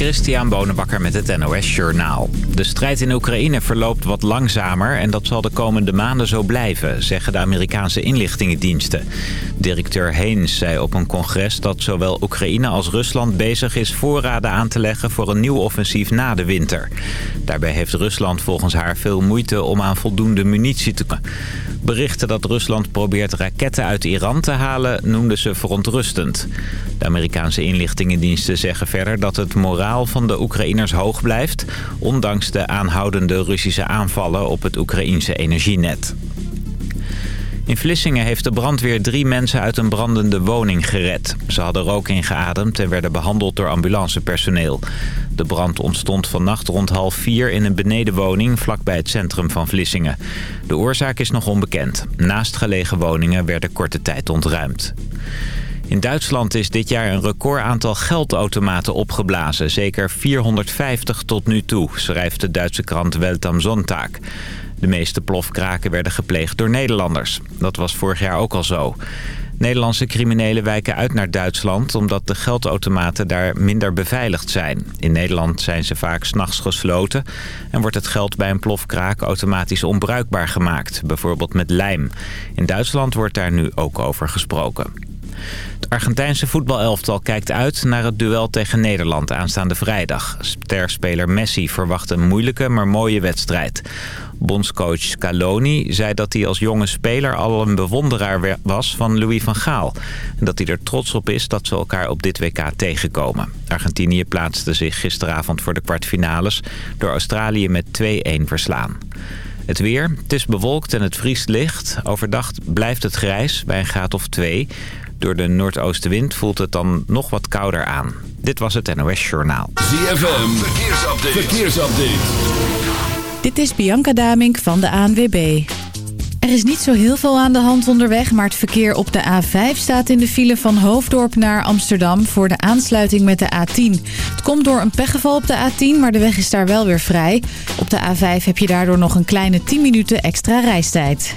Christian Bonenbakker met het NOS Journaal. De strijd in Oekraïne verloopt wat langzamer en dat zal de komende maanden zo blijven, zeggen de Amerikaanse inlichtingendiensten. Directeur Haynes zei op een congres dat zowel Oekraïne als Rusland bezig is voorraden aan te leggen voor een nieuw offensief na de winter. Daarbij heeft Rusland volgens haar veel moeite om aan voldoende munitie te komen. Berichten dat Rusland probeert raketten uit Iran te halen noemden ze verontrustend. De Amerikaanse inlichtingendiensten zeggen verder dat het moraal van de Oekraïners hoog blijft... ondanks de aanhoudende Russische aanvallen op het Oekraïense energienet. In Vlissingen heeft de brandweer drie mensen uit een brandende woning gered. Ze hadden rook ingeademd en werden behandeld door ambulancepersoneel. De brand ontstond vannacht rond half vier in een benedenwoning vlakbij het centrum van Vlissingen. De oorzaak is nog onbekend. Naastgelegen woningen werden korte tijd ontruimd. In Duitsland is dit jaar een record aantal geldautomaten opgeblazen. Zeker 450 tot nu toe, schrijft de Duitse krant Welt am Sonntag. De meeste plofkraken werden gepleegd door Nederlanders. Dat was vorig jaar ook al zo. Nederlandse criminelen wijken uit naar Duitsland... omdat de geldautomaten daar minder beveiligd zijn. In Nederland zijn ze vaak s'nachts gesloten... en wordt het geld bij een plofkraak automatisch onbruikbaar gemaakt. Bijvoorbeeld met lijm. In Duitsland wordt daar nu ook over gesproken. Het Argentijnse voetbalelftal kijkt uit naar het duel tegen Nederland aanstaande vrijdag. Sterspeler Messi verwacht een moeilijke maar mooie wedstrijd. Bondscoach Scaloni zei dat hij als jonge speler al een bewonderaar was van Louis van Gaal. En dat hij er trots op is dat ze elkaar op dit WK tegenkomen. Argentinië plaatste zich gisteravond voor de kwartfinales door Australië met 2-1 verslaan. Het weer, het is bewolkt en het vriest licht. Overdag blijft het grijs bij een graad of 2. Door de noordoostenwind voelt het dan nog wat kouder aan. Dit was het NOS Journaal. ZFM, verkeersupdate. verkeersupdate. Dit is Bianca Damink van de ANWB. Er is niet zo heel veel aan de hand onderweg, maar het verkeer op de A5 staat in de file van Hoofddorp naar Amsterdam voor de aansluiting met de A10. Het komt door een pechgeval op de A10, maar de weg is daar wel weer vrij. Op de A5 heb je daardoor nog een kleine 10 minuten extra reistijd.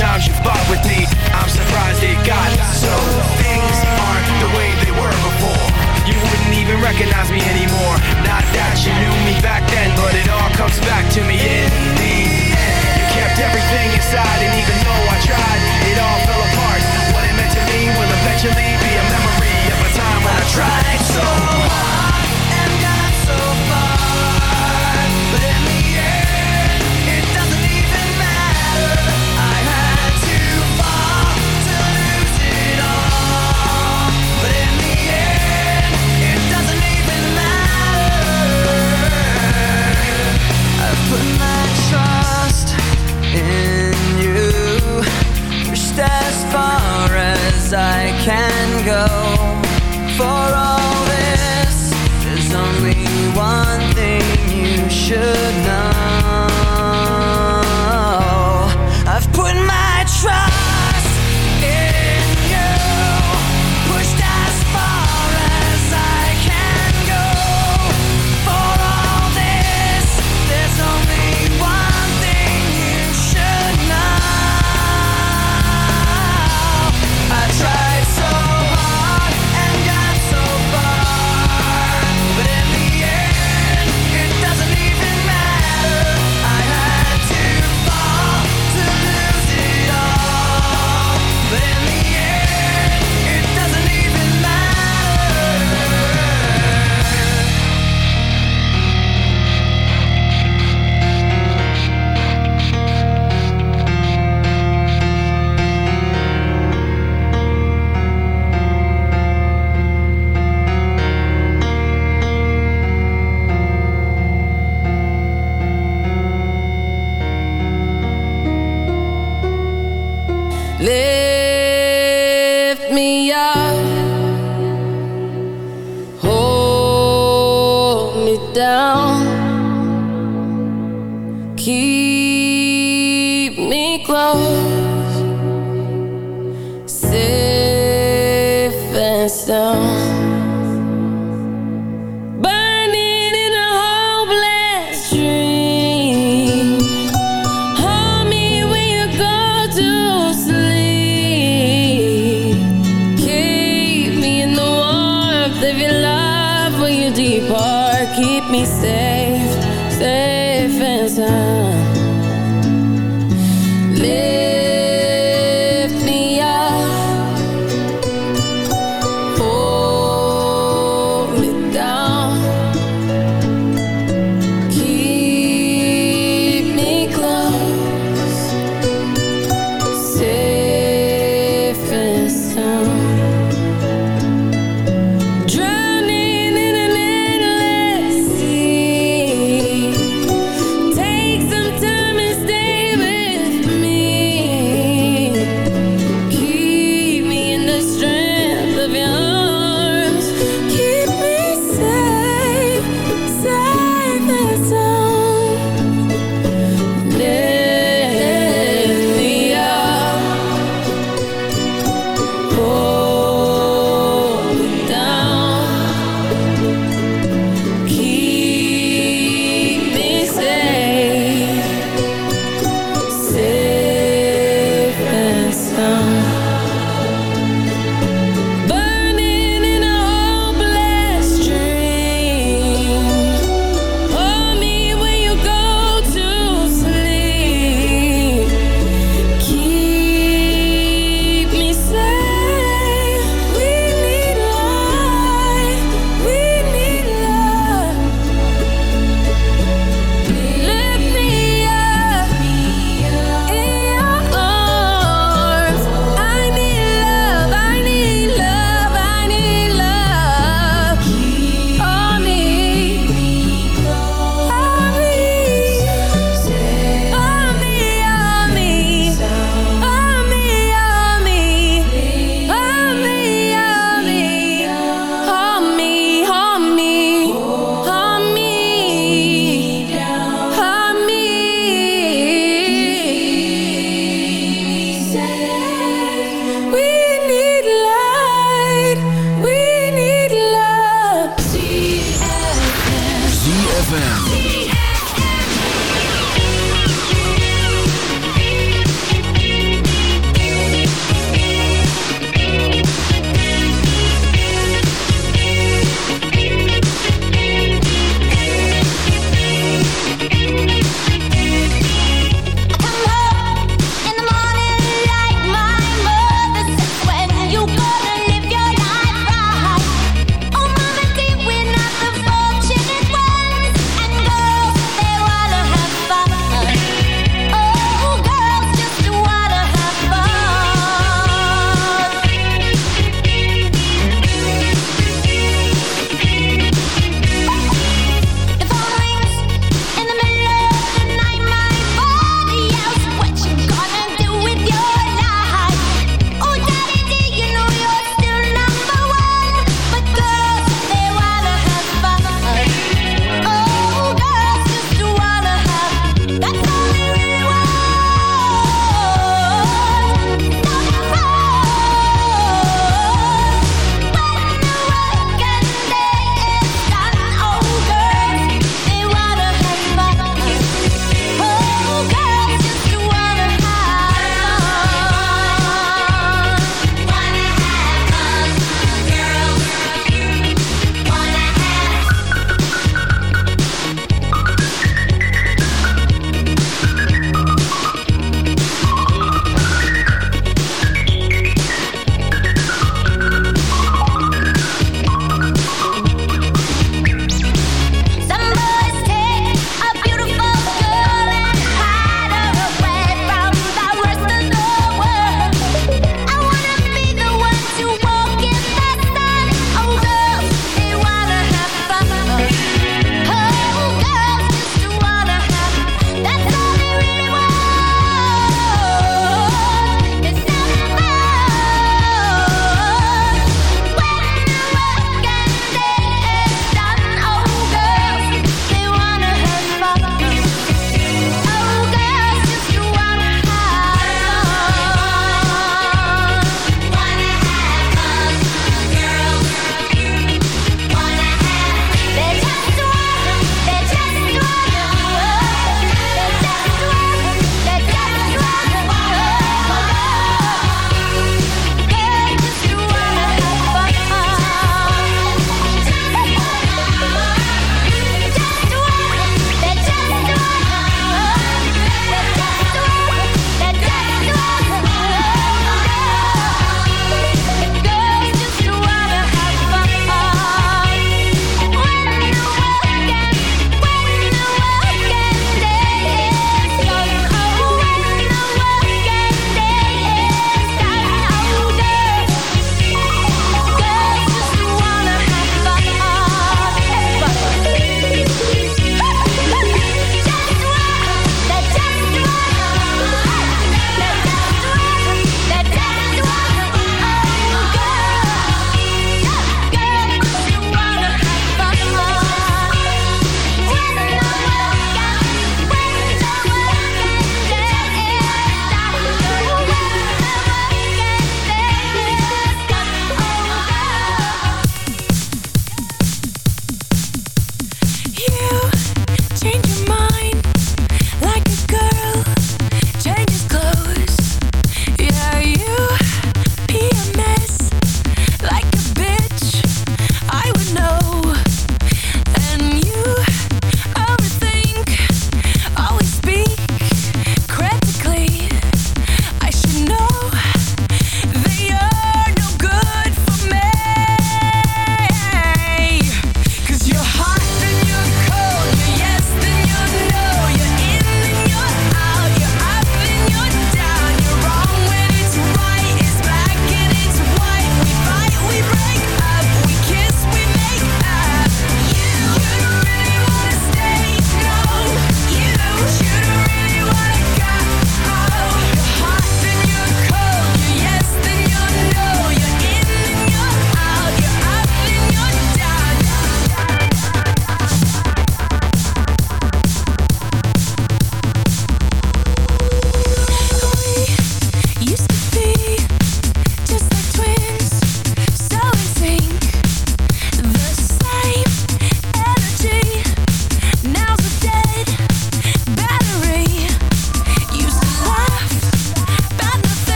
times you fought with me, I'm surprised it got so. Things aren't the way they were before. You wouldn't even recognize me anymore. Not that you knew me back then, but it all comes back to me. Yeah.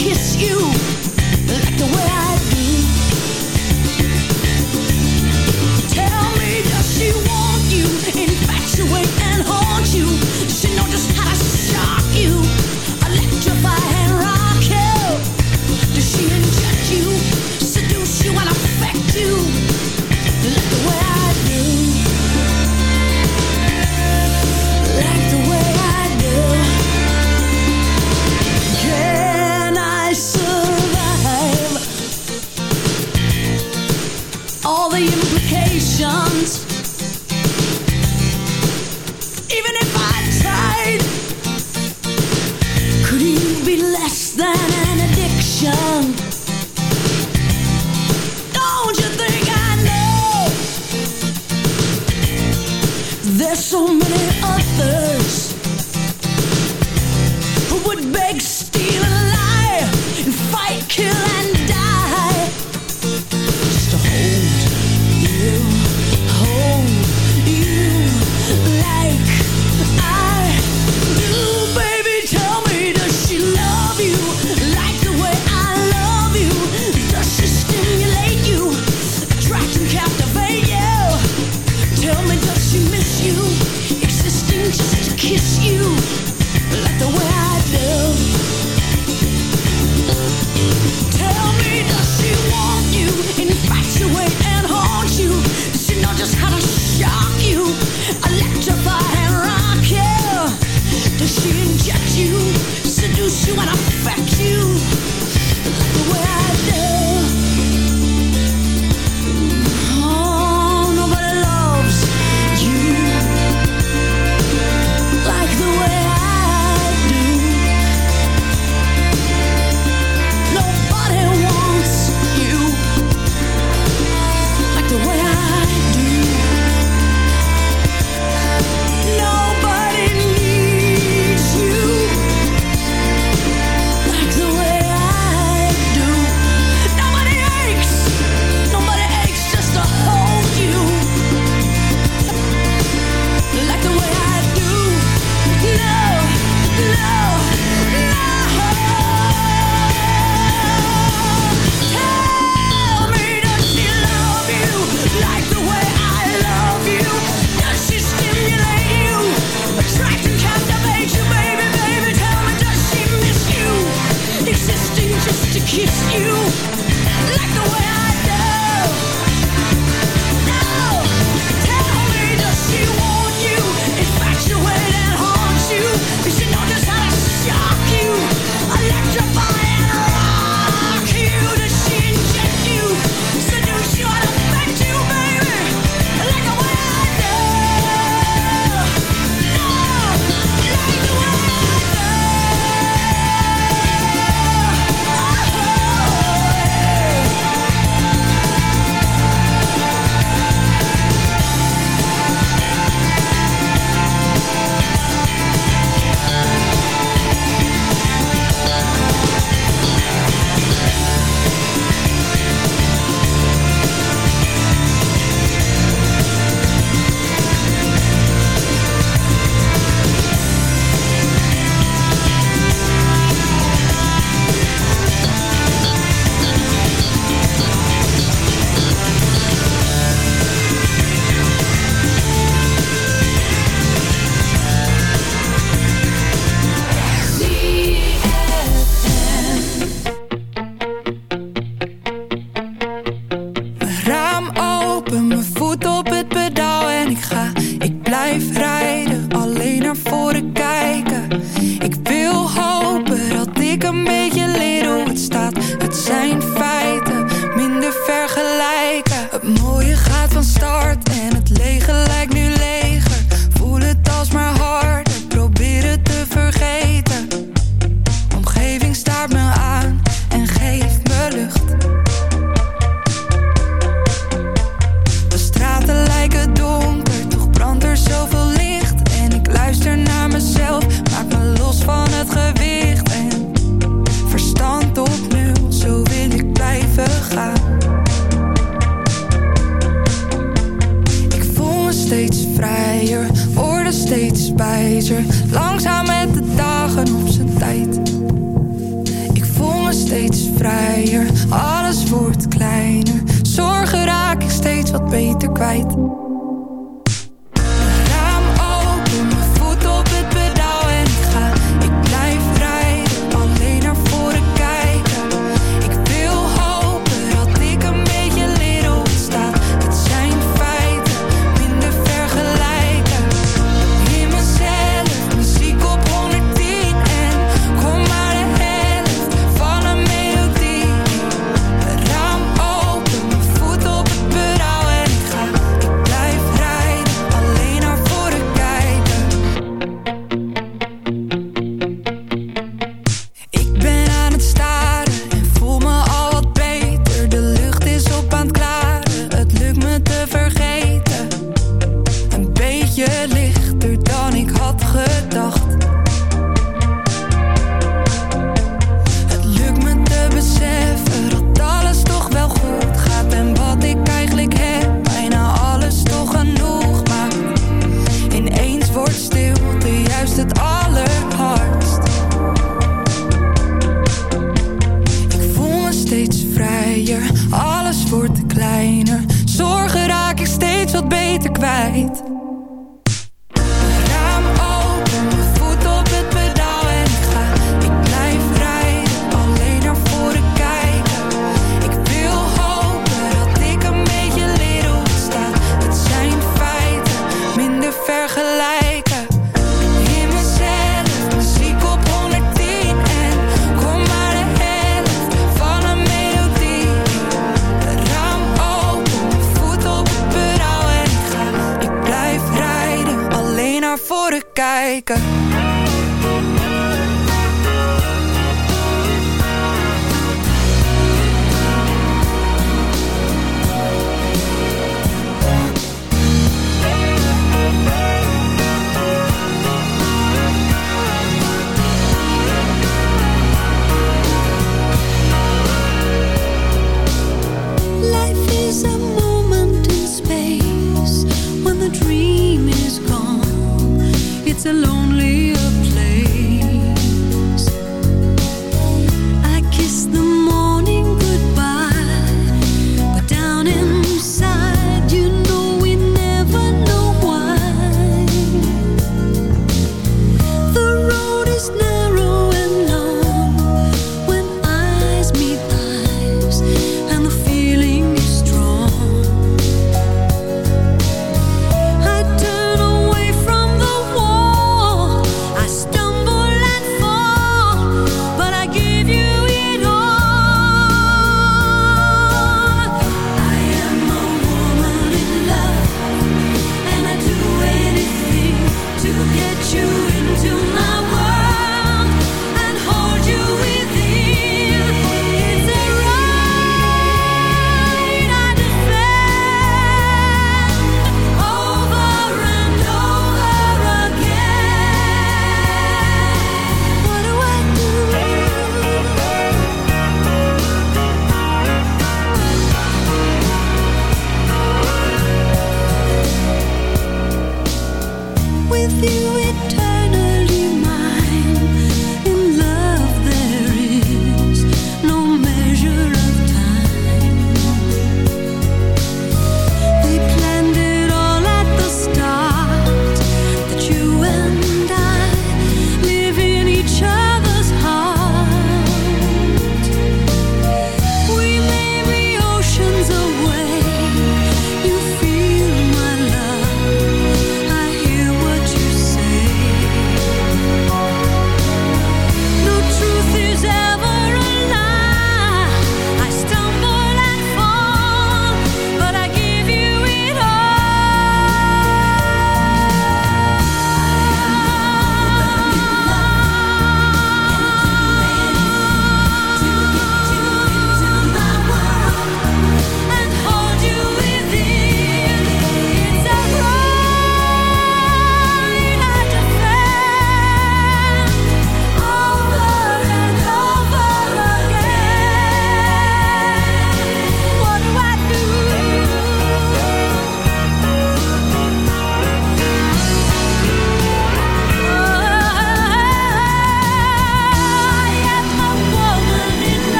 kiss you.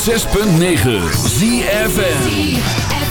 106.9 ZFM.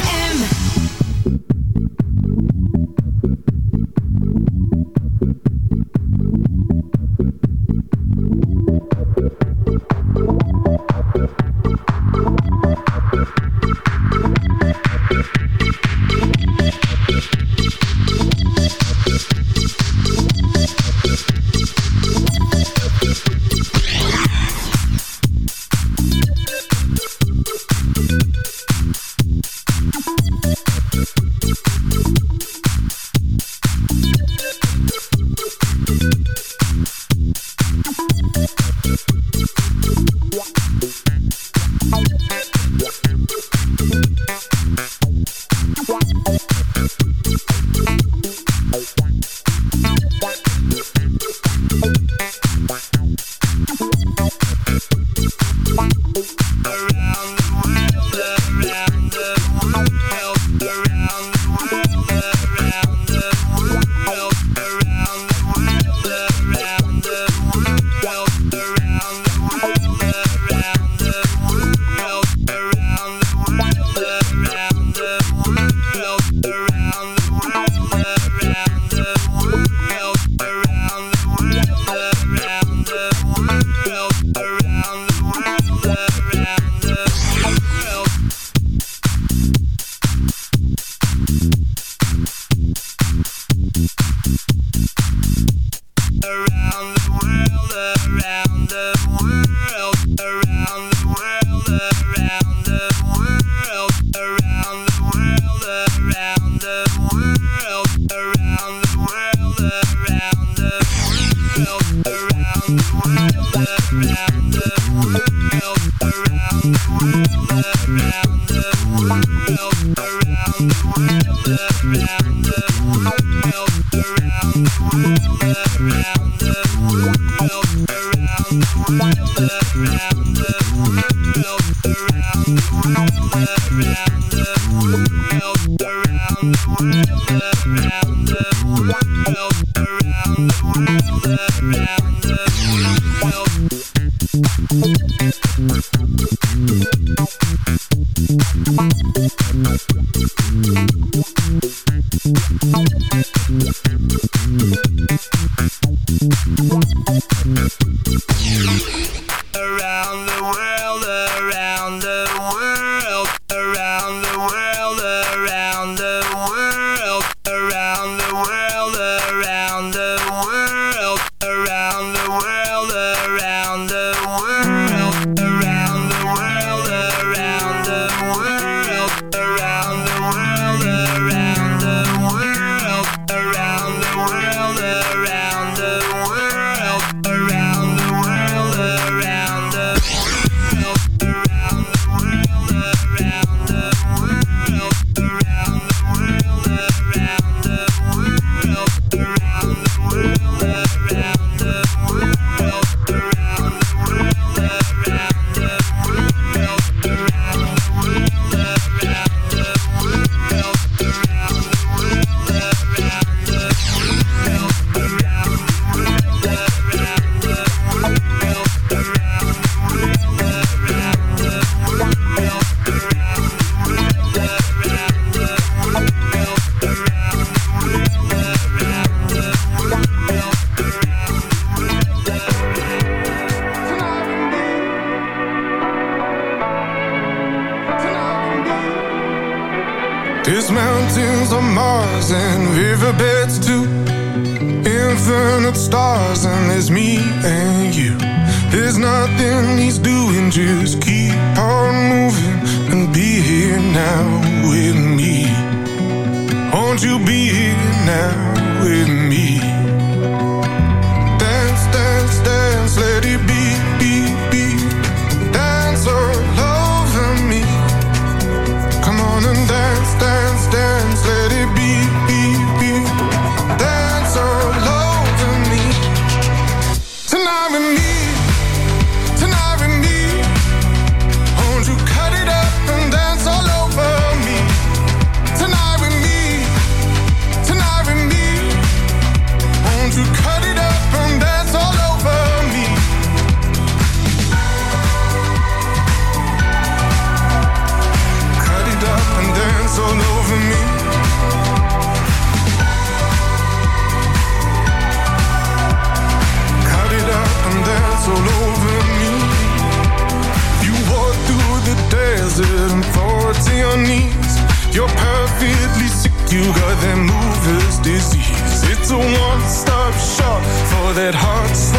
You got that mover's disease. It's a one-stop shop for that heart.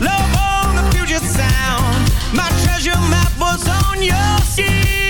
Love on the Puget Sound. My treasure map was on your seat.